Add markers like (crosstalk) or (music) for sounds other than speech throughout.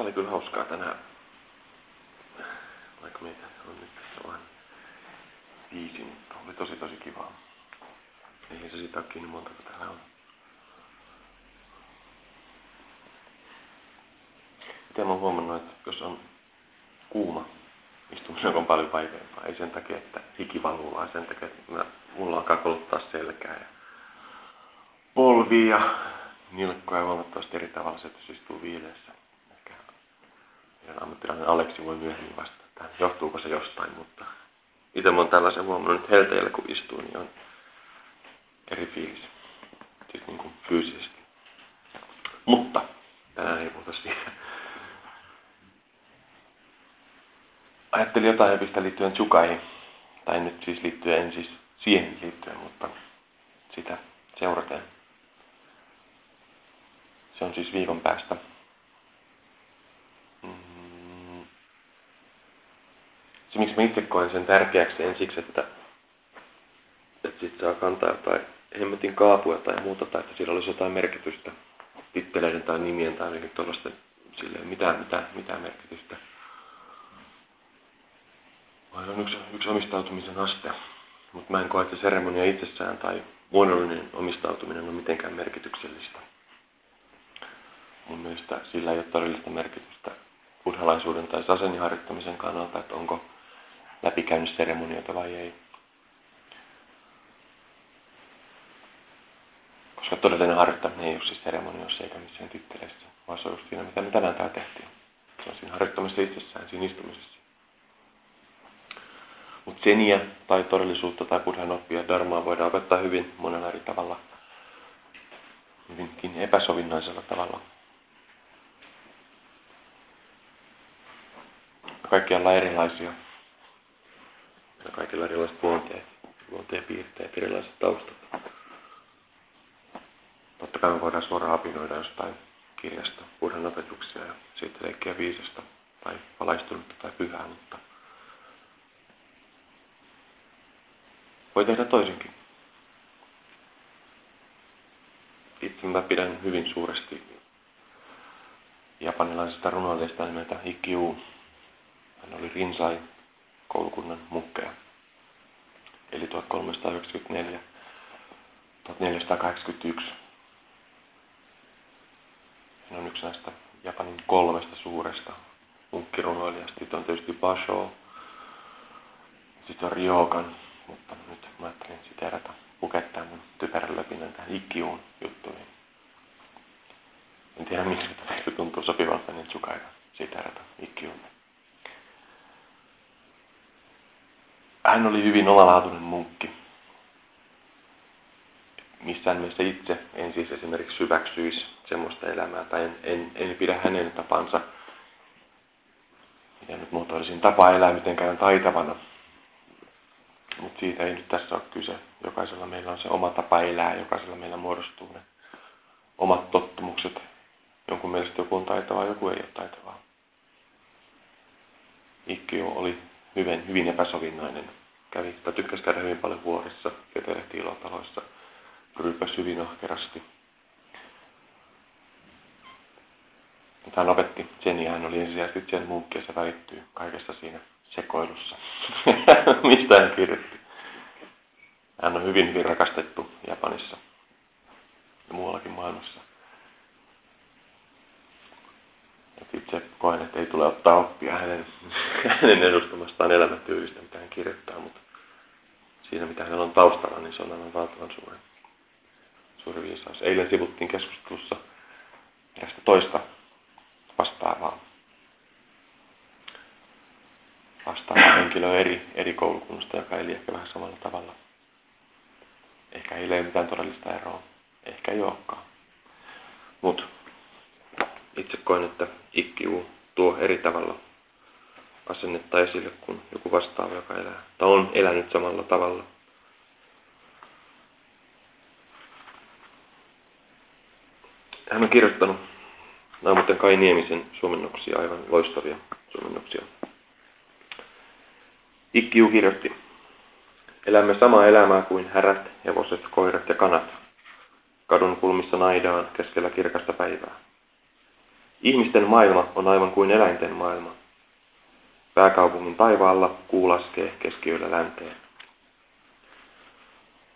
Oli kyllä hauskaa tänään. Vaikka meitä on nyt tässä vain viisi, mutta oli tosi tosi kivaa. Ei se siitä ole kiinni monta, kun täällä on. Itse mä oon huomannut, että jos on kuuma, istuminen on paljon vaikeampaa. Ei sen takia, että hiki valuu, vaan sen takia, että mä, mulla alkaa koluttaa selkää ja polvia ja nilkkoja huomattavasti eri tavalla se, että jos istuu viileessä. Meidän ammattilainen Aleksi voi myöhemmin vastata tähän, johtuuko se jostain, mutta itse oon tällaisen huomannut, että helteillä kun istuu, niin on eri fiilis. Siis niin kuin fyysisesti. Mutta tänään ei puhuta siitä. Ajattelin jotain epistä liittyen Tsukaihin. Tai nyt siis liittyen, en siis siihen liittyen, mutta sitä seuraten. Se on siis viikon päästä. Mm. Se, miksi mä itse koen sen tärkeäksi, en siksi, että, että sit saa kantaa jotain hemmetin kaapuja tai muuta, tai että sillä olisi jotain merkitystä titteleiden tai nimien tai jotenkin tuollaisten silleen mitään, mitään, mitään merkitystä. Vaan se on yksi, yksi omistautumisen aste. Mutta mä en koe, että seremonia itsessään tai muodollinen omistautuminen on mitenkään merkityksellistä. Mun mielestä sillä ei ole todellista merkitystä buddhalaisuuden tai sasenin harjoittamisen kannalta, että onko läpikäynyt seremonioita vai ei. Koska todellinen harjoittaminen ei ole siis seremonioissa eikä missään titteleissä, vaan se on just siinä, mitä me tänään täällä tehtiin. Se on siinä harjoittamisessa itsessään, siinä istumisessa. Mutta seniä tai todellisuutta tai buddhan oppia dharmaa voidaan opettaa hyvin monella eri tavalla. Hyvinkin epäsovinnaisella tavalla. Kaikki ollaan erilaisia. Ja kaikilla erilaiset luonteet, luonteen piirteet, erilaiset taustat. Totta kai me voidaan suoraan apinoida jostain kirjasta buddhan opetuksia ja siitä leikkiä viisasta tai valaistunutta tai pyhää, mutta Voi tehdä toisinkin. Itse mä pidän hyvin suuresti japanilaisesta runoilijasta nimeltä Ikkyu. Hän oli Rinsai koulukunnan mukkeja. Eli 1394 1481. Hän on yksi näistä Japanin kolmesta suuresta munkkirunoilijasta. Sitten on tietysti Basho, sitten on Ryokan, mutta nyt mä ajattelin siteerata, pukettaa mun typerän löpinän tähän ikkiuun juttuihin. En tiedä miksi se tuntuu sopivalta niin sukaita siteerata ikkiuun. Hän oli hyvin omalaatuinen munkki. Missään mielessä itse en siis esimerkiksi hyväksyisi semmoista elämää tai en, en, en pidä hänen tapansa, ja nyt muotoilisin tapa elää mitenkään taitavana mutta siitä ei nyt tässä ole kyse. Jokaisella meillä on se oma tapa elää, jokaisella meillä muodostuu ne omat tottumukset. Jonkun mielestä joku on taitavaa, joku ei ole taitavaa. Ikkio oli hyvin, hyvin epäsovinnainen. Kävi, tai tykkäsi käydä hyvin paljon vuorissa, ketelehti ilotaloissa, ryypäsi hyvin ahkerasti. Hän opetti ja hän oli ensisijaisesti sen munkki ja se välittyy kaikesta siinä sekoilussa, (laughs) mistä hän kirjoitti. Hän on hyvin, hyvin rakastettu Japanissa ja muuallakin maailmassa. Et itse koen, että ei tule ottaa oppia hänen, (laughs) hänen edustamastaan elämäntyylistä, mitä hän kirjoittaa, mutta siinä, mitä hänellä on taustalla, niin se on aivan valtavan suuri, suuri viisaus. Eilen sivuttiin keskustelussa erästä toista vastaavaa vastaava henkilö eri, eri koulukunnasta, joka eli ehkä vähän samalla tavalla. Ehkä ei ole mitään todellista eroa. Ehkä ei olekaan. Mutta itse koen, että ikkiu tuo eri tavalla asennetta esille kuin joku vastaava, joka elää, tai on elänyt samalla tavalla. Hän on kirjoittanut nämä muuten Kai Niemisen suomennoksia, aivan loistavia suomennoksia Ikkiu kirjoitti. Elämme samaa elämää kuin härät, hevoset, koirat ja kanat. Kadun kulmissa naidaan keskellä kirkasta päivää. Ihmisten maailma on aivan kuin eläinten maailma. Pääkaupungin taivaalla kuu laskee keskiyöllä länteen.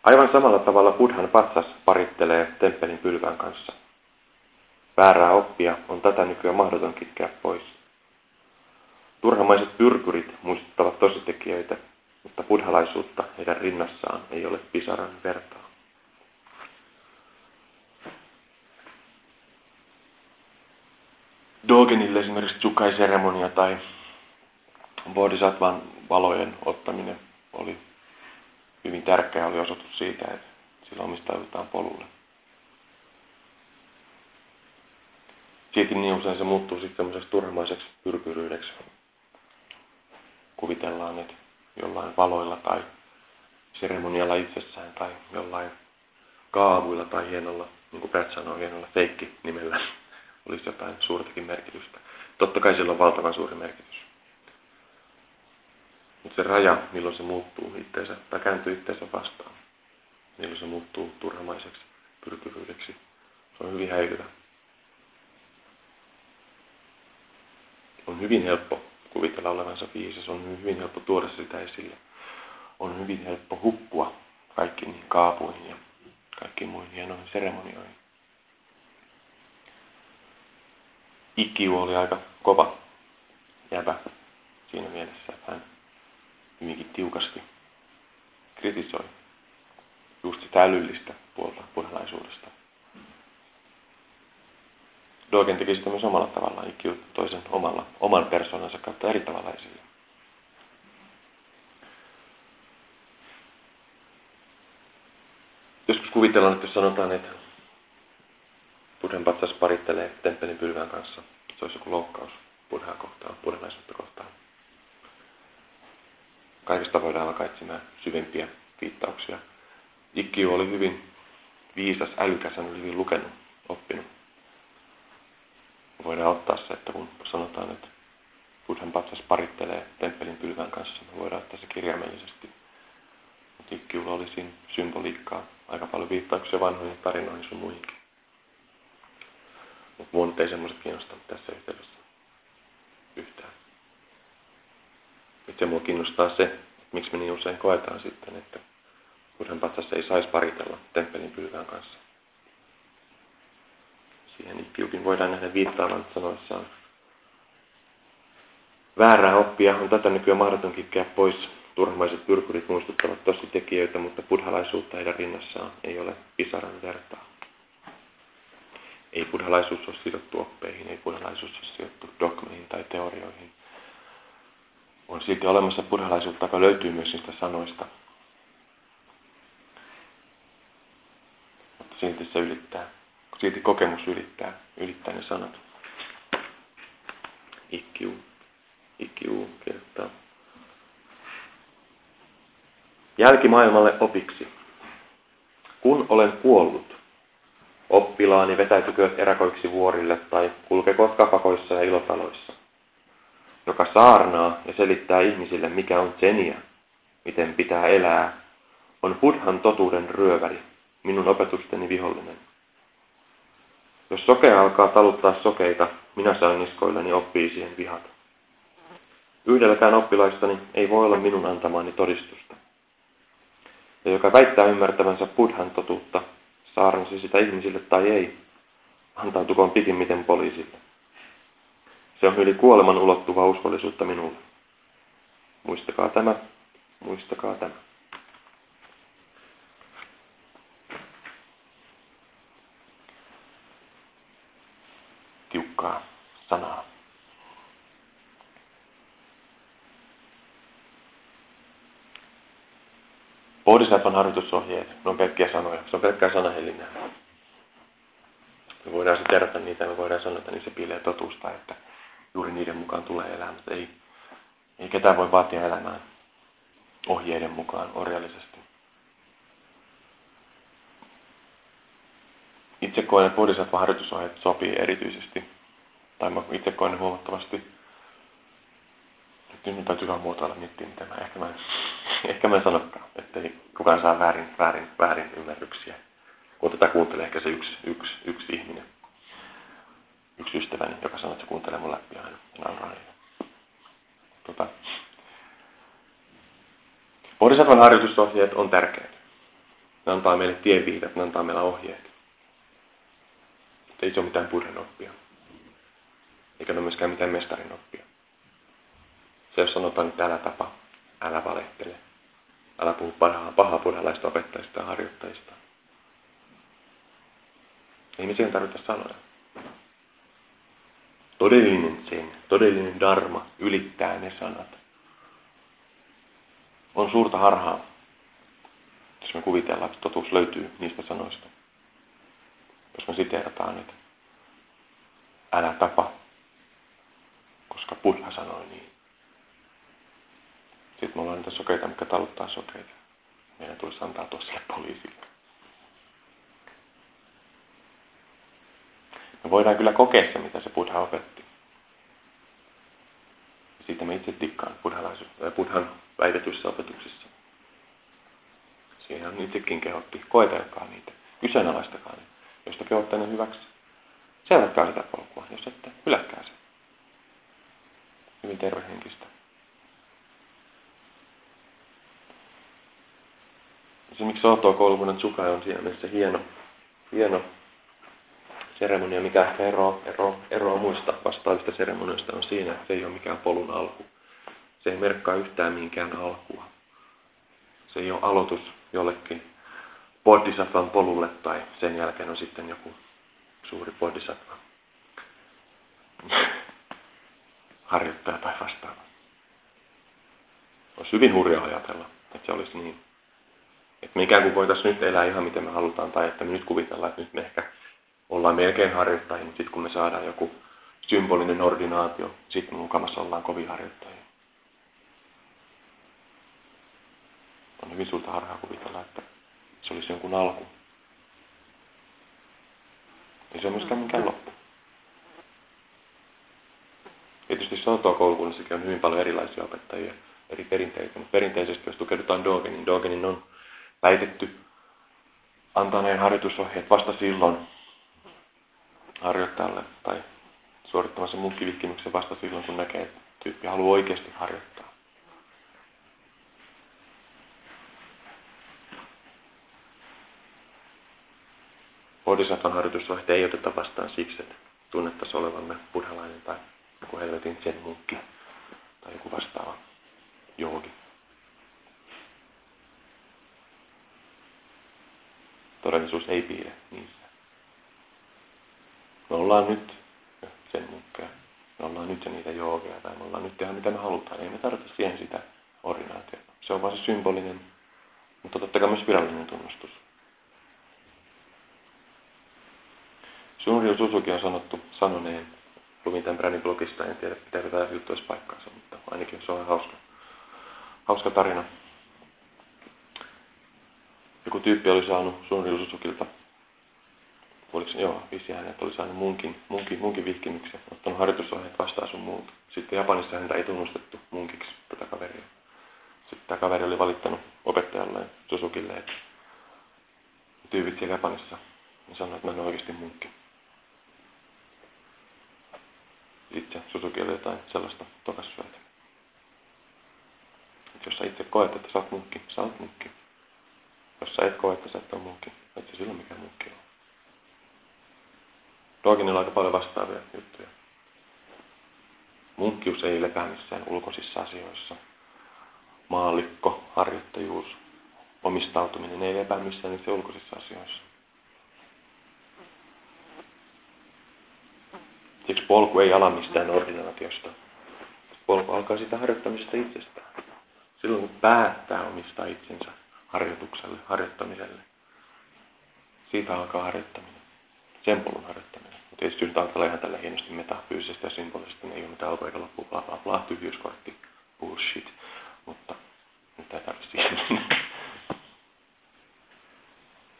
Aivan samalla tavalla Buddhan patsas parittelee temppelin pylvään kanssa. Väärää oppia on tätä nykyään mahdoton kitkeä pois. Turhamaiset pyrkyrit muistuttavat tositekijöitä, mutta buddhalaisuutta heidän rinnassaan ei ole pisaran vertaa. Dogenille esimerkiksi Chukai-seremonia tai Bodhisattvan valojen ottaminen oli hyvin tärkeä oli osoitus siitä, että sillä omistaudutaan polulle. Siitä niin usein se muuttuu sitten semmoiseksi turhamaiseksi pyrkyryydeksi. Kuvitellaan, että jollain valoilla tai seremonialla itsessään tai jollain kaavuilla tai hienolla, niin kuin Brad sanoo, hienolla feikki nimellä olisi jotain suurtakin merkitystä. Totta kai sillä on valtavan suuri merkitys. Mutta se raja, milloin se muuttuu itteensä tai kääntyy itteensä vastaan, milloin se muuttuu turhamaiseksi pyrkivyydeksi, se on hyvin häilyvä. On hyvin helppo kuvitella olevansa viisas, on hyvin helppo tuoda sitä esille. On hyvin helppo hukkua kaikkiin kaapuihin ja kaikkiin muihin hienoihin seremonioihin. Ikkiu oli aika kova jäbä siinä mielessä, että hän hyvinkin tiukasti kritisoi just sitä älyllistä puolta buddhalaisuudesta. Dogen teki sitä myös samalla tavalla, Ikkyu toisen omalla, oman persoonansa kautta eri tavalla esille. Joskus kuvitellaan, että jos sanotaan, että Buddhan patsas parittelee temppelin pylvään kanssa, se olisi joku loukkaus Buddhaa kohtaan, buddhalaisuutta kohtaan. Kaikesta voidaan alkaa etsimään syvempiä viittauksia. Ikkio oli hyvin viisas, älykäs, hän oli hyvin lukenut, oppinut. Voidaan ottaa se, että kun sanotaan, että Buddhan patsas parittelee temppelin pylvän kanssa, me voidaan ottaa se kirjaimellisesti. Mutta oli siinä symboliikkaa, aika paljon viittauksia vanhoihin tarinoihin sun muihinkin. Mutta muun ei semmoiset kiinnostanut tässä yhteydessä yhtään. Itse mua kiinnostaa se, miksi me niin usein koetaan sitten, että Buddhan patsas ei saisi paritella temppelin pylvään kanssa. Siihen Ikkiukin voidaan nähdä viittaavan sanoissaan. Väärää oppia on tätä nykyään mahdoton kitkeä pois. Turhamaiset pyrkyrit muistuttavat tosi tekijöitä, mutta buddhalaisuutta heidän rinnassaan ei ole pisaran vertaa. Ei buddhalaisuus ole sidottu oppeihin, ei buddhalaisuus ole sidottu dogmeihin tai teorioihin – on silti olemassa buddhalaisuutta, joka löytyy myös niistä sanoista. Mutta silti se ylittää, silti kokemus ylittää, ylittää ne sanat. Ikkiu, ikkiu kirjoittaa. Jälkimaailmalle opiksi. Kun olen kuollut, oppilaani vetäytykööt erakoiksi vuorille tai kulkekoot kapakoissa ja ilotaloissa joka saarnaa ja selittää ihmisille, mikä on tsenia, miten pitää elää, on Buddhan totuuden ryöväri, minun opetusteni vihollinen. Jos sokea alkaa taluttaa sokeita, minä saan niskoillani oppii siihen vihata. Yhdelläkään oppilaistani ei voi olla minun antamaani todistusta. Ja joka väittää ymmärtävänsä Buddhan totuutta, saarnasi sitä ihmisille tai ei, antautukoon pikimmiten poliisille. Se on yli kuoleman ulottuvaa uskollisuutta minulle. Muistakaa tämä, muistakaa tämä. Tiukkaa sanaa. Bodhisattvan harjoitusohjeet, ne on pelkkiä sanoja, se on pelkkää sanahelinää. Me voidaan se terätä niitä, me voidaan sanoa, että se piilee totuusta, että juuri niiden mukaan tulee mutta ei, ei ketään voi vaatia elämään ohjeiden mukaan orjallisesti. Itse koen, että bodhisattva harjoitusohjeet sopii erityisesti, tai mä itse koen huomattavasti, nyt täytyy vaan muotoilla miettiä, mitä mä, ehkä mä, (laughs) ehkä mä en sanokaan, ettei kukaan saa väärin, väärin, väärin ymmärryksiä. Kun tätä kuuntelee ehkä se yksi, yksi, yksi ihminen, yksi ystäväni, joka sanoo, että se kuuntelee mun läpi aina aina. nauraa. Tota. Bodhisattvan harjoitusohjeet on tärkeät. Ne antaa meille tienviitat, ne antaa meille ohjeet. Ei se ole mitään purhen oppia. Eikä ne ole myöskään mitään mestarin oppia. Se jos sanotaan, että älä tapa, älä valehtele, älä puhu pahaa, pahaa buddhalaista opettajista ja harjoittajista. Ei me siihen tarvita sanoja. Todellinen sen, todellinen dharma ylittää ne sanat. On suurta harhaa, jos me kuvitellaan, että totuus löytyy niistä sanoista. Jos me siteerataan, että älä tapa, koska Buddha sanoi niin. Sitten me ollaan niitä sokeita, mikä taluttaa sokeita. Meidän tulisi antaa tuossa poliisille. Me voidaan kyllä kokea se, mitä se Buddha opetti. Siitä me itse tikkaan Buddhan väitetyissä opetuksissa. Siihen on itsekin kehotti. Koetelkaa niitä. Kyseenalaistakaa niitä. Jos te kehotte ne hyväksi, seuratkaa sitä polkua. Jos ette, hylätkää se. Hyvin tervehenkistä. Se, miksi Soto-koulukunnan Tsukai on siinä mielessä hieno, hieno seremonia, mikä ehkä ero, ero, eroa muista vastaavista seremonioista on siinä, että se ei ole mikään polun alku. Se ei merkkaa yhtään minkään alkua. Se ei ole aloitus jollekin bodhisattvan polulle tai sen jälkeen on sitten joku suuri bodhisattva (laughs) harjoittaja tai vastaava. Olisi hyvin hurja ajatella, että se olisi niin. Että me ikään kuin voitaisiin nyt elää ihan miten me halutaan, tai että me nyt kuvitellaan, että nyt me ehkä ollaan melkein harjoittajia, mutta sitten kun me saadaan joku symbolinen ordinaatio, sitten mukamassa ollaan kovin harjoittajia. On hyvin suurta harhaa kuvitella, että se olisi jonkun alku. Ei se ole myöskään mikään loppu. Tietysti Soto-koulukunnassakin on hyvin paljon erilaisia opettajia, eri perinteitä, mutta perinteisesti jos tukeudutaan Dogenin, Dogenin on väitetty antaneen harjoitusohjeet vasta silloin, harjoittajalle tai suorittamassa munkkivihkimyksen vasta silloin, kun näkee, että tyyppi haluaa oikeasti harjoittaa. Bodhisattvan harjoitusohjeet ei oteta vastaan siksi, että tunnettaisiin olevamme buddhalainen tai joku helvetin sen munkki tai joku vastaava joogi. Todellisuus ei piile niissä. Me ollaan nyt sen mukaan. Me ollaan nyt niitä joogeja tai me ollaan nyt tehdä mitä me halutaan. Ei me tarvita siihen sitä ordinaatiota. Se on vain se symbolinen, mutta totta kai myös virallinen tunnustus. Sunryu Susuki on sanottu sanoneen, luin tämän brändin blogista, en tiedä pitääkö tämä juttu edes paikkaansa, mutta ainakin se on hauska, hauska tarina. Joku tyyppi oli saanut Sunryu Susukilta oliko se, joo, visi hänet oli saanut munkin, munkin, munkin vihkimyksen, ottanut harjoitusohjeet vastaan sun muuta. Sitten Japanissa häntä ei tunnustettu munkiksi tätä kaveria. Sitten tämä kaveri oli valittanut opettajalle Susukille, että tyypit siellä Japanissa ja sanoi, että mä en ole oikeasti munkki. Itse Susuki oli jotain sellaista tokassyötä. Jos sä itse koet, että sä oot munkki, sä oot munkki. Jos sä et koe, että sä et ole munkki, et sä silloin mikään munkki ole. Dogenilla on aika paljon vastaavia juttuja. Munkkius ei lepää missään ulkoisissa asioissa. Maallikko, harjoittajuus, omistautuminen ei lepää missään niissä ulkoisissa asioissa. Siksi polku ei ala mistään ordinaatiosta. Polku alkaa sitä harjoittamisesta itsestään. Silloin kun päättää omistaa itsensä harjoitukselle, harjoittamiselle. Siitä alkaa harjoittaminen. Sen polun harjoittaminen. Tietysti nyt ajatellaan ihan tällä hienosti metafyysisesti ja symbolisesti, niin ei ole mitään alku eikä loppu, bla bla bla, tyhjyyskortti, bullshit. Mutta nyt ei tarvitse siihen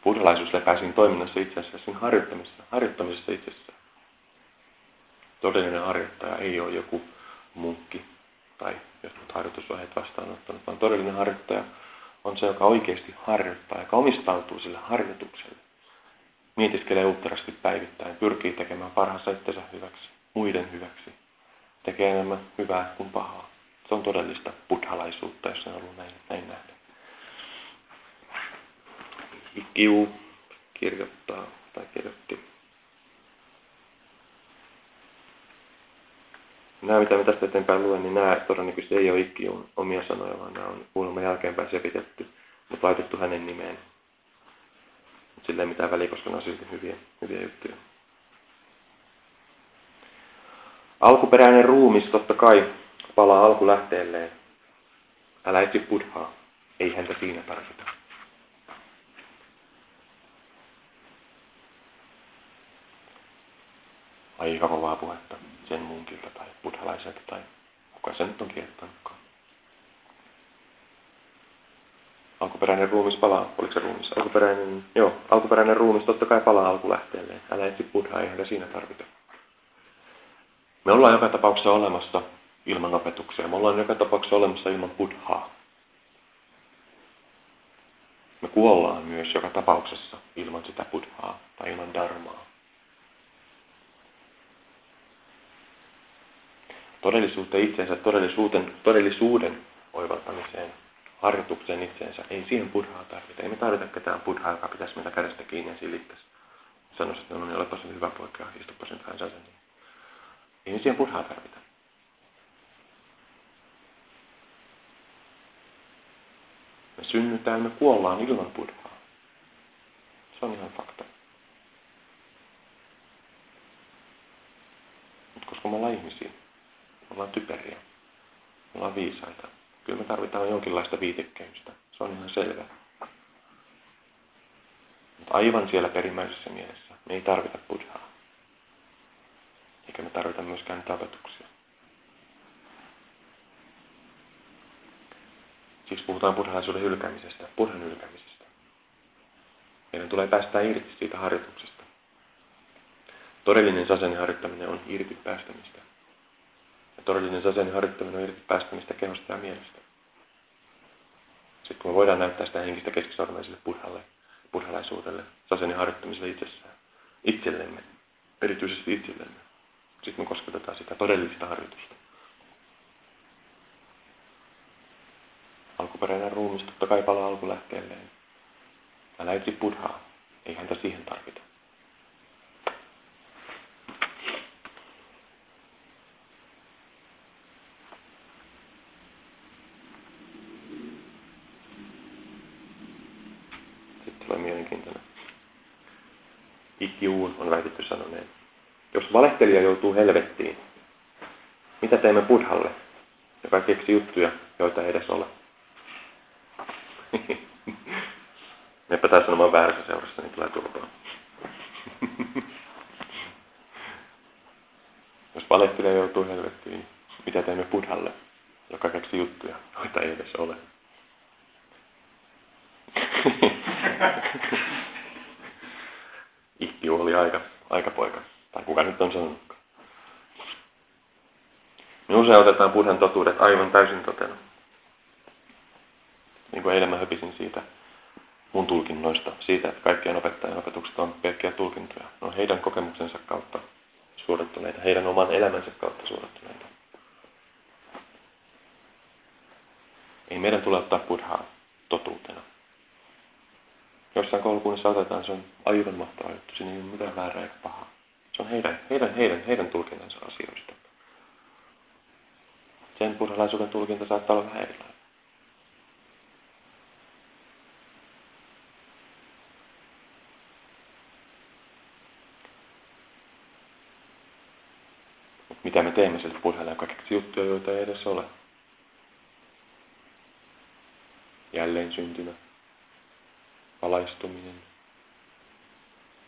Buddhalaisuus lepää siinä toiminnassa itse asiassa siinä harjoittamisessa, harjoittamisessa itsessään. Todellinen harjoittaja ei ole joku munkki tai jotkut harjoitusohjeet vastaanottanut, vaan todellinen harjoittaja on se, joka oikeasti harjoittaa, joka omistautuu sille harjoitukselle mietiskelee uutterasti päivittäin, pyrkii tekemään parhaansa itsensä hyväksi, muiden hyväksi, tekee enemmän hyvää kuin pahaa. Se on todellista buddhalaisuutta, jos on ollut näin, näin nähdä. Kiu kirjoittaa tai kirjoitti. Nämä, mitä me tästä eteenpäin luen, niin nämä todennäköisesti ei ole Ikkiun omia sanoja, vaan nämä on kuulemma jälkeenpäin sepitetty, mutta laitettu hänen nimeen. Mutta sillä ei mitään väliä, koska ne on silti hyviä, hyviä juttuja. Alkuperäinen ruumis totta kai palaa alkulähteelleen. Älä etsi buddhaa. Ei häntä siinä tarvita. Aika kovaa puhetta sen munkilta tai buddhalaiselta tai kuka se nyt on kirjoittanutkaan. Alkuperäinen ruumis palaa, oliko se ruumis? Alkuperäinen, joo, alkuperäinen ruumis totta kai palaa alkulähteelleen. Älä etsi buddhaa, ei häntä siinä tarvita. Me ollaan joka tapauksessa olemassa ilman opetuksia. Me ollaan joka tapauksessa olemassa ilman buddhaa. Me kuollaan myös joka tapauksessa ilman sitä buddhaa tai ilman dharmaa. Todellisuuteen itsensä, todellisuuden, todellisuuden oivaltamiseen, harjoitukseen itseensä. Ei siihen buddhaa tarvita. Ei me tarvita ketään buddhaa, joka pitäisi meitä kädestä kiinni ja silittäisi. Sanoisi, että no niin, olepa se hyvä poika, istupa sen vähän niin. Ei me siihen buddhaa tarvita. Me synnytään, me kuollaan ilman buddhaa. Se on ihan fakta. Mutta koska me ollaan ihmisiä, ollaan typeriä, ollaan viisaita, kyllä me tarvitaan jonkinlaista viitekehystä. Se on ihan selvä. Mutta aivan siellä perimmäisessä mielessä me ei tarvita buddhaa. Eikä me tarvita myöskään niitä opetuksia. Siis puhutaan buddhalaisuuden hylkäämisestä, buddhan hylkäämisestä. Meidän tulee päästä irti siitä harjoituksesta. Todellinen sasen harjoittaminen on irti päästämistä. Todellinen sasen harjoittaminen on irti päästämistä kehosta ja mielestä. Sitten kun me voidaan näyttää sitä henkistä keskisormeiselle buddhalle, buddhalaisuudelle, sasen harjoittamiselle itsessään, itsellemme, erityisesti itsellemme. Sitten me kosketetaan sitä todellista harjoitusta. Alkuperäinen ruumis totta kai palaa alkulähteelleen. Älä etsi buddhaa. Ei häntä siihen tarvita. Sitten tulee mielenkiintoinen. On väitetty sanoneen. Jos valehtelija joutuu helvettiin, mitä teemme buddhalle, joka keksi juttuja, joita ei edes ole? (laughs) Mepä taas sanomaan väärässä seurassa, niin tulee turvaa. (laughs) Jos valehtelija joutuu helvettiin, mitä teemme buddhalle, joka keksi juttuja, joita ei edes ole? (laughs) Oli aika, aika poika, tai kuka nyt on sanonutkaan. Me usein otetaan buddhan totuudet aivan täysin totena niin kuin eilen mä höpisin siitä mun tulkinnoista, siitä, että kaikkien opettajien opetukset on pelkkiä tulkintoja. Ne on heidän kokemuksensa kautta suodattuneita, heidän oman elämänsä kautta suodattuneita. Ei meidän tule ottaa buddhaa totuutena. Jossain koulukunnassa otetaan, se on aivan mahtava juttu, siinä ei ole mitään väärää eikä pahaa. Se on heidän, heidän, heidän, heidän tulkintansa asioista. Sen buddhalaisuuden tulkinta saattaa olla vähän erilainen. mitä me teemme sille buddhalle, joka keksi juttuja, joita ei edes ole. Jälleen syntymä, valaistuminen,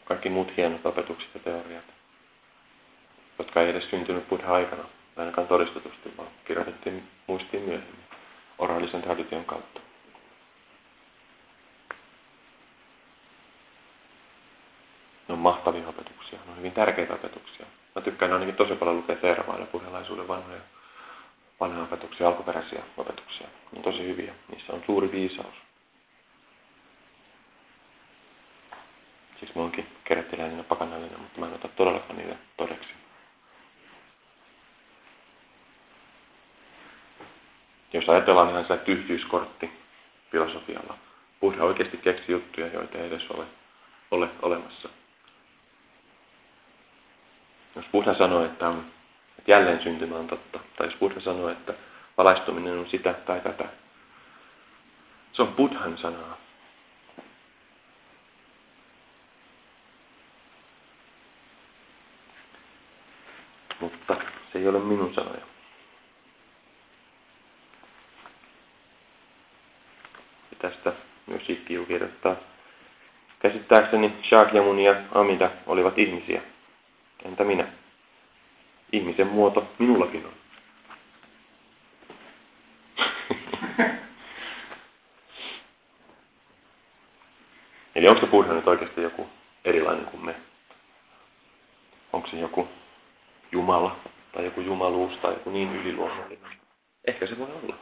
kaikki muut hienot opetukset ja teoriat, jotka ei edes syntynyt buddha aikana, ainakaan todistetusti, vaan kirjoitettiin muistiin myöhemmin oraalisen tradition kautta. Ne on mahtavia opetuksia, ne on hyvin tärkeitä opetuksia. Mä tykkään ainakin tosi paljon lukea Theravaa ja buddhalaisuuden vanhoja, vanhoja opetuksia, alkuperäisiä opetuksia. Ne on tosi hyviä. Niissä on suuri viisaus. Siksi mä oonkin kerättiläinen ja pakanallinen, mutta mä en ota todellakaan niitä todeksi. Jos ajatellaan ihan sitä tyhjyyskortti filosofialla, Buddha oikeasti keksi juttuja, joita ei edes ole, ole olemassa. Jos Buddha sanoo, että, on, että jälleen syntymä on totta, tai jos Buddha sanoo, että valaistuminen on sitä tai tätä, se on Buddhan sanaa. Mutta se ei ole minun sanoja. Ja tästä myös Sikkiu kirjoittaa. Käsittääkseni Shakyamuni ja Amida olivat ihmisiä. Entä minä? Ihmisen muoto minullakin on. (laughs) Eli onko se nyt oikeasti joku erilainen kuin me? Onko se joku Jumala tai joku jumaluus tai joku niin yliluonnollinen? Ehkä se voi olla.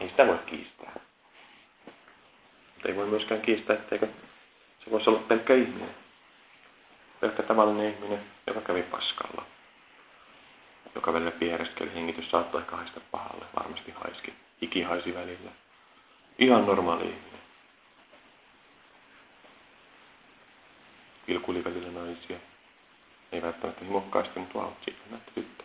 Ei sitä voi kiistää. Mutta ei voi myöskään kiistää, etteikö se voisi olla pelkkä ihminen. Pelkkä tavallinen ihminen, joka kävi paskalla. Joka välillä piereskeli, hengitys saattoi haista pahalle, varmasti haiski. Iki haisi välillä. Ihan normaali ihminen. Vilkuli välillä naisia. Ei välttämättä himokkaasti, mutta vau, siitä näytti tyttö.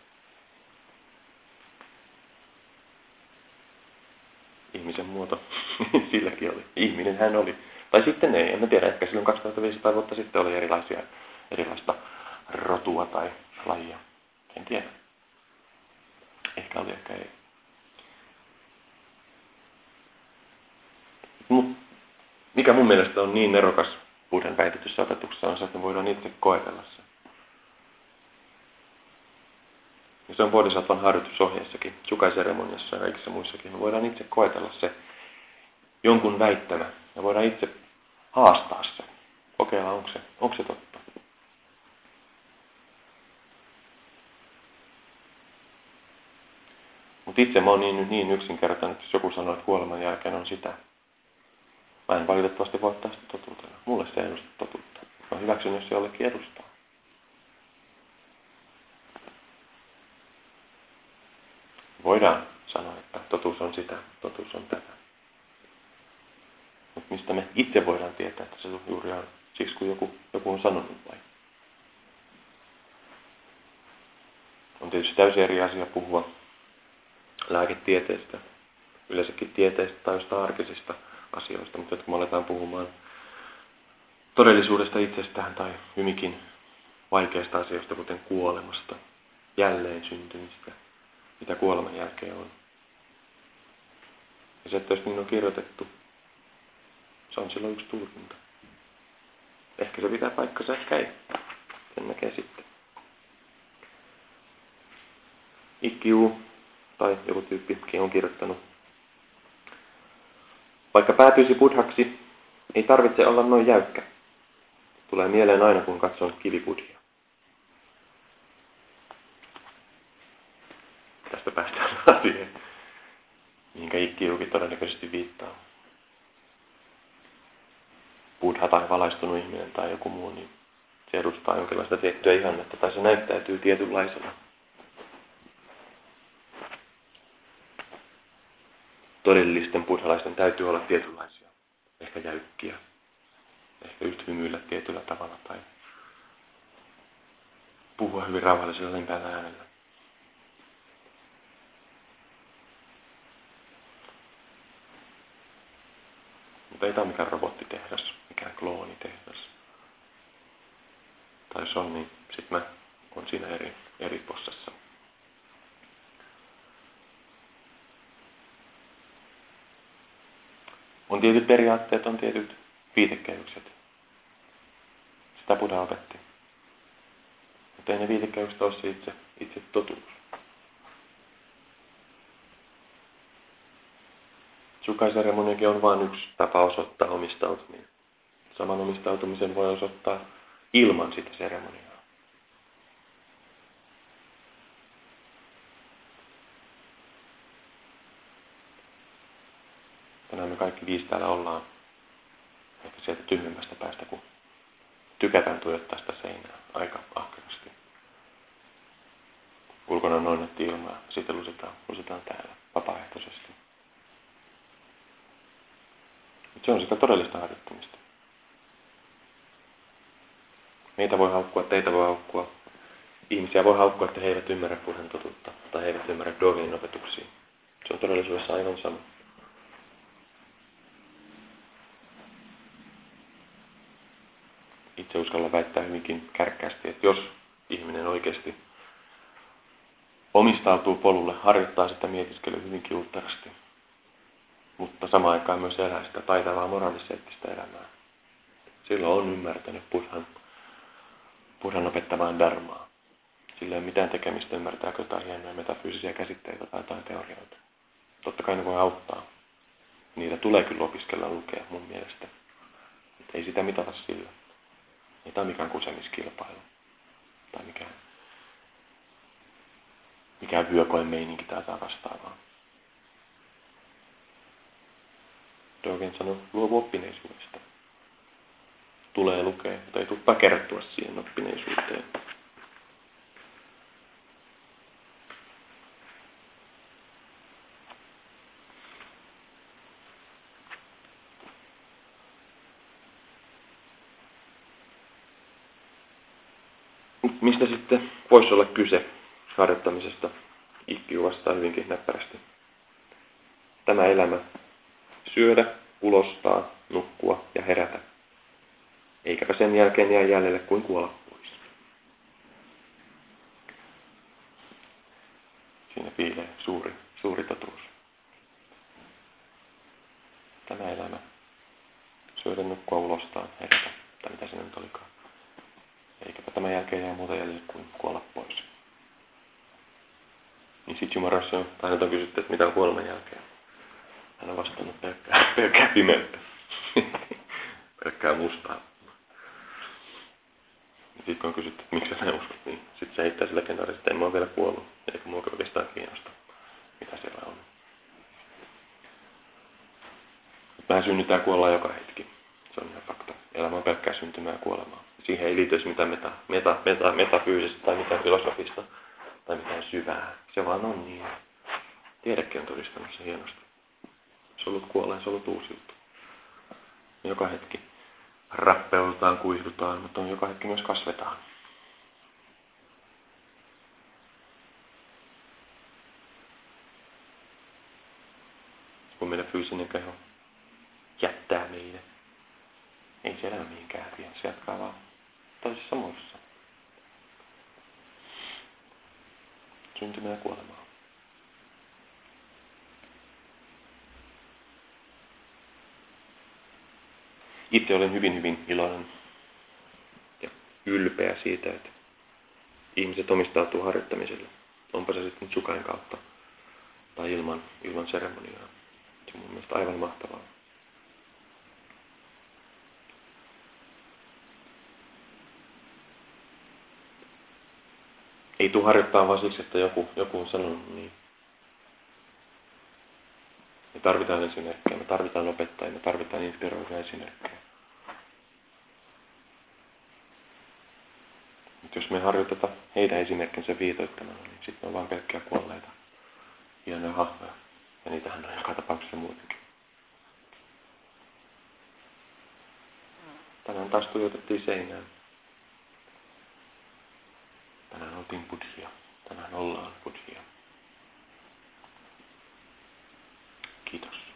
Ihmisen muoto, (laughs) silläkin oli. Ihminen hän oli. Tai sitten ei, en mä tiedä, ehkä silloin 2500 vuotta sitten oli erilaisia, erilaista rotua tai lajia. En tiedä. Ehkä oli, ehkä ei. Mut mikä mun mielestä on niin nerokas Buddhan väitetyssä opetuksessa on se, että me voidaan itse koetella se. Ja se on Bodhisattvan harjoitusohjeessakin, sukai-seremoniassa ja kaikissa muissakin. Me voidaan itse koetella se jonkun väittämä. Me voidaan itse haastaa se. Kokeilla, onko se, onko se totta. Mutta itse mä oon niin, niin yksinkertainen, että jos joku sanoo, että kuoleman jälkeen on sitä, Mä en valitettavasti voi sitä totuutena. Mulle se ei edusta totuutta. Mä hyväksyn, jos se jollekin edustaa. Voidaan sanoa, että totuus on sitä, totuus on tätä. Mutta mistä me itse voidaan tietää, että se juuri on siksi, kun joku, joku on sanonut vai? On tietysti täysin eri asia puhua lääketieteestä, yleensäkin tieteestä tai jostain arkisista asioista, mutta kun me aletaan puhumaan todellisuudesta itsestään tai hyvinkin vaikeista asioista, kuten kuolemasta, jälleen syntymistä, mitä kuoleman jälkeen on. Ja se, että jos niin on kirjoitettu, se on silloin yksi tulkinta. Ehkä se pitää paikkansa, ehkä ei. Sen näkee sitten. Ikkiu tai joku tyyppi on kirjoittanut vaikka päätyisi buddhaksi, ei tarvitse olla noin jäykkä. Tulee mieleen aina, kun katson kivibudhia. Tästä päästään (laughs) asiaan, mihinkä Ikkiuki todennäköisesti viittaa. Buddha tai valaistunut ihminen tai joku muu, niin se edustaa jonkinlaista tiettyä ihannetta tai se näyttäytyy tietynlaisena. todellisten buddhalaisten täytyy olla tietynlaisia, ehkä jäykkiä, ehkä just hymyillä tietyllä tavalla tai puhua hyvin rauhallisella lempeällä äänellä. Mutta ei tämä ole mikään robottitehdas, mikään kloonitehdas. Tai jos on, niin sitten mä on siinä eri, eri possassa. On tietyt periaatteet, on tietyt viitekehykset. Sitä Buddha opetti. Mutta ei ne viitekehykset ole se itse, itse totuus. Sukaiseremoniakin on vain yksi tapa osoittaa omistautuminen. Saman omistautumisen voi osoittaa ilman sitä seremoniaa. tänään me kaikki viisi täällä ollaan ehkä sieltä tyhmemmästä päästä kuin tykätään tuijottaa sitä seinää aika ahkerasti. Ulkona noinnetti ilmaa, sitten lusitaan, lusitaan täällä vapaaehtoisesti. Se on sitä todellista harjoittamista. Meitä voi haukkua, teitä voi haukkua. Ihmisiä voi haukkua, että he eivät ymmärrä puheen totuutta tai he eivät ymmärrä Dogin opetuksia. Se on todellisuudessa aivan sama. Itse uskalla väittää hyvinkin kärkkäästi, että jos ihminen oikeasti omistautuu polulle, harjoittaa sitä mietiskelyä hyvinkin uutterasti, mutta samaan aikaan myös elää sitä taitavaa moraaliseettistä elämää. Silloin on ymmärtänyt Buddhan, Buddhan opettamaan dharmaa. Sillä ei ole mitään tekemistä, ymmärtääkö jotain hienoja metafyysisiä käsitteitä tai jotain teorioita. Totta kai ne voi auttaa. Niitä tulee kyllä opiskella lukea mun mielestä. Että ei sitä mitata sillä. Ei tämä mikään kusemiskilpailu. Tai mikään, mikään vyökoen meininki tai jotain vastaavaa. Dogen sanoi, luovu oppineisuudesta. Tulee lukea, ei tule kertoa siihen oppineisuuteen. Mistä sitten voisi olla kyse harjoittamisesta? Ikkiu vastaa hyvinkin näppärästi. Tämä elämä syödä, ulostaa, nukkua ja herätä. Eikäpä sen jälkeen jää jäljelle kuin kuolla pois. Siinä piilee suuri, suuri totuus. Tämä elämä. Syödä, nukkua, ulostaa, herätä. Tai mitä se nyt olikaan. Eikäpä tämän jälkeen jää muuta jäljelle kuin kuolla pois. Niin sitten Jumarassa on, tai on kysytty, että mitä on kuoleman jälkeen. Hän on vastannut pelkkää, (laughs) pelkkää pimeyttä. pelkkää mustaa. Sitten kun on kysytty, että miksi sä uskot, niin sitten se heittää sillä legendaarisesti, että en mä ole vielä kuollut. Eikä mua oikeastaan kiinnosta, mitä siellä on. Vähän synnytään kuollaan joka hetki. Se on ihan fakta. Elämä on pelkkää syntymää ja kuolemaa. Siihen ei liity mitään meta, meta, meta, metafyysistä tai mitään filosofista tai mitään syvää. Se vaan on niin. Tiedekin on todistanut se hienosti solut kuolee, solut uusiutuu. Joka hetki rappeudutaan, kuihdutaan, mutta joka hetki myös kasvetaan. Kun meidän fyysinen keho jättää meille, ei se elä mihinkään häviä, se jatkaa vaan toisessa muodossa. Syntymä ja kuolemaa. Itse olen hyvin, hyvin iloinen ja ylpeä siitä, että ihmiset omistautuu harjoittamiselle. Onpa se sitten sukain kautta tai ilman, ilman seremoniaa. Se on mun aivan mahtavaa. Ei tule harjoittaa vaan siksi, että joku, joku on sanonut niin. Me tarvitaan esimerkkejä, me tarvitaan opettajia, me tarvitaan inspiroivia esimerkkejä. Mutta jos me harjoiteta heidän esimerkkinsä viitoittamalla, niin sitten on vain pelkkiä kuolleita hienoja hahmoja. Ja niitähän on joka tapauksessa muutenkin. Tänään taas tuijotettiin seinään. Tänään oltiin buddhia. Tänään ollaan buddhia. mosquitos.